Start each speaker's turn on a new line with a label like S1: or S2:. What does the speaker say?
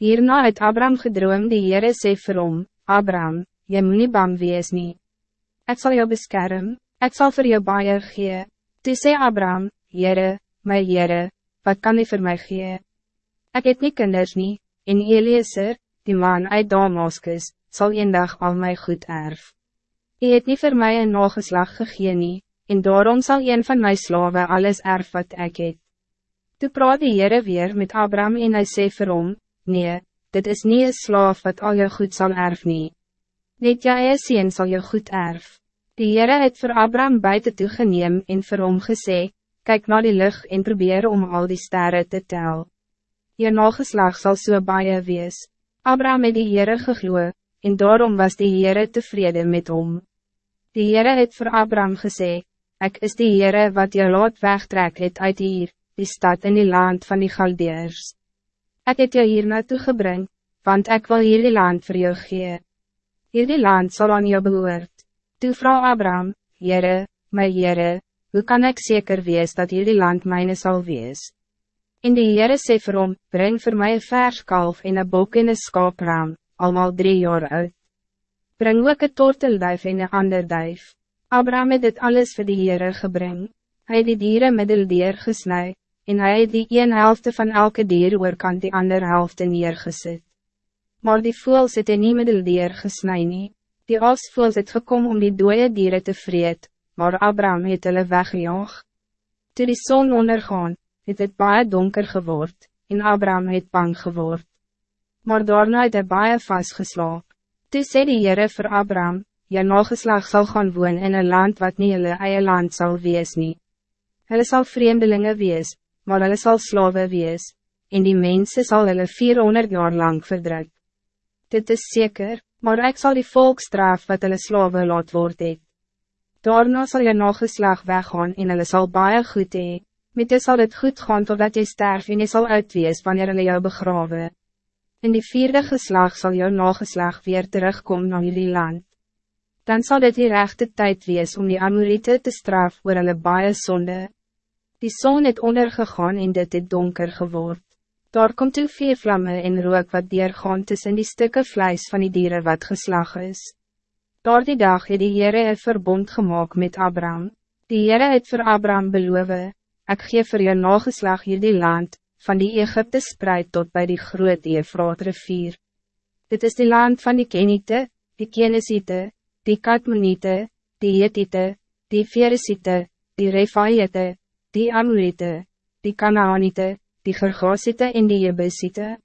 S1: Hierna het Abraham gedroom die Heere sê vir hom, Abraham, jy moet nie bang wees nie. Ek sal jou beskerm, ek sal vir jou baie gee. Toe sê Abraham, Heere, my Heere, wat kan u voor mij gee? Ik het nie kinders nie, en Eliezer, die man uit Damaskus, zal een dag al my goed erf. U het nie voor mij een nageslag gegee nie, en daarom zal een van my slaven alles erf wat ik het. Toe praat die Heere weer met Abraham en hy sê vir hom, Nee, dit is niet een slaaf wat al je goed zal erf nie. Net jy eie sien sal jou goed erf. Die Heere het voor Abraham buiten toegeneem en vir hom gesê, Kijk naar die lucht en probeer om al die sterren te tel. Je nageslag zal so baie wees. Abraham het die Heere gegloe, en daarom was die Heere tevreden met hom. Die Heere het voor Abraham gesê, Ik is die Heere wat je laat wegtrek het uit hier, die stad in die land van die Galdeers. Ik het jou hier naartoe gebring, want ik wil hier die land voor jou gee. Hier die land zal aan jou behoort. Toe vrouw Abraham, Heere, my Heere, hoe kan ik zeker wees dat jullie land mijne zal wees? In de Heere sê vir hom, breng vir my een verskalf en een bok en een skaapraam, almal drie jaar uit. Breng ook een tortelduif en een ander duif. Abraham het dit alles voor de Heere gebring. Hij het die dieren middeldeer gesnij, en hij het die een helft van elke dier oorkant die ander helft neergesit. Maar die voels het hy nie middeldeer gesnij nie. Die asvoels het gekom om die dode dieren te vreet, maar Abraham het hulle weggejaag. Toe die zon ondergaan, het het baie donker geword, en Abraham het bang geword. Maar daarna het hy baie vastgeslaap. Toe sê die Heere vir Abraham, jy nageslag sal gaan woon in een land wat niet hulle eie land sal wees nie. Hulle sal vreemdelinge wees, maar hulle sal slawe wees, en die mensen sal hulle 400 jaar lang verdruk. Dit is zeker, maar ik zal die volk straf wat hulle slawe laat word het. Daarna zal je nageslag weggaan en hulle sal baie goed hee. Met jy sal het goed gaan totdat jy sterf en jy sal uitwees wanneer hulle jou begrawe. In die vierde geslag zal jou nageslag weer terugkomen naar jullie land. Dan zal dit die rechte tijd wees om die Amorite te straf oor hulle baie sonde. Die zon het ondergegaan en dit het donker geword. Daar komt toe vier vlammen en rook wat deurgaan tussen die stukken vlijs van die dieren wat geslag is. Door die dag het die Heere een verbond gemaakt met Abraham. Die Heere het voor Abraham beloof, ik geef voor jou nageslag hier die land, van die Egypte spreid tot bij die groot Eefraat rivier. Dit is die land van die Kenite, die Kenesite, die Katmonite, die Hetite, die Veresite, die Refaite, die Amorite, die Kanaanite, die Gergasite en die Jebusite.